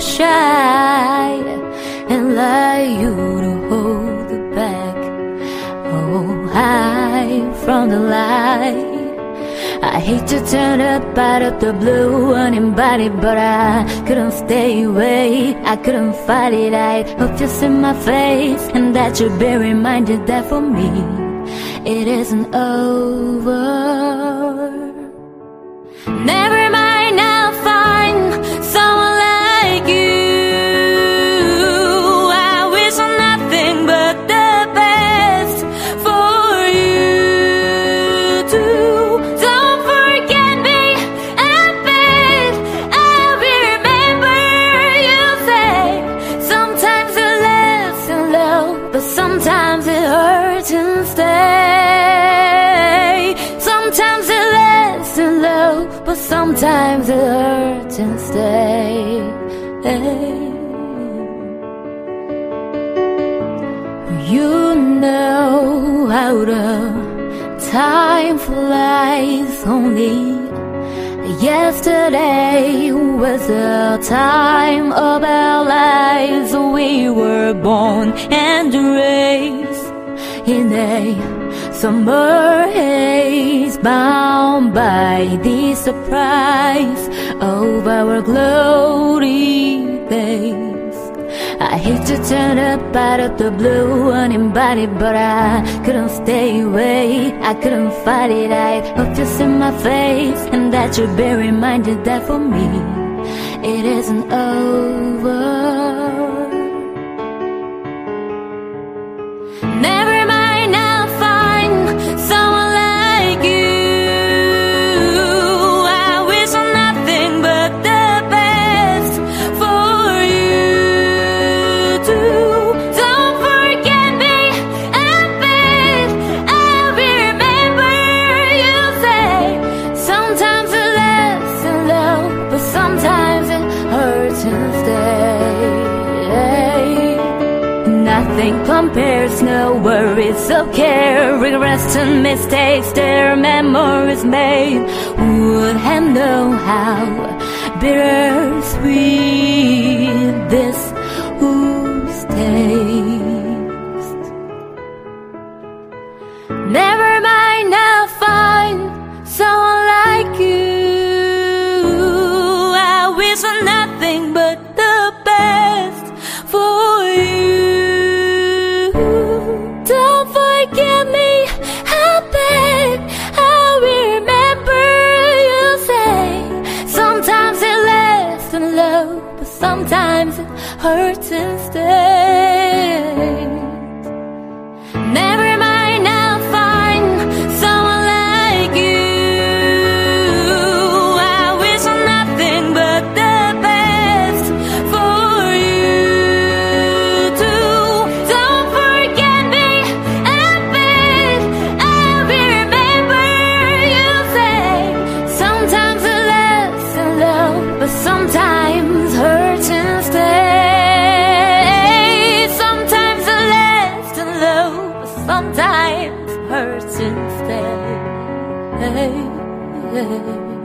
shy and lie you to hold it back? Oh, hide from the light. I hate to turn up out of the blue uninvited, but I couldn't stay away. I couldn't fight it. I hope you see my face and that you'll be reminded that for me it isn't over. Sometimes it hurts and stay. You know how the time flies only. Yesterday was the time of our lives. We were born and raised in a summer haze, bound by the surprise of our glory days. I hate to turn up out of the blue uninvited, but I couldn't stay away. I couldn't fight it. I hope you see my face and that you'll be reminded that for me it isn't over. Never Nothing compares, no worries of care, regrets and mistakes, their memories made. Would have known how bittersweet this who's taste. Never but sometimes it hurts. Never 夜。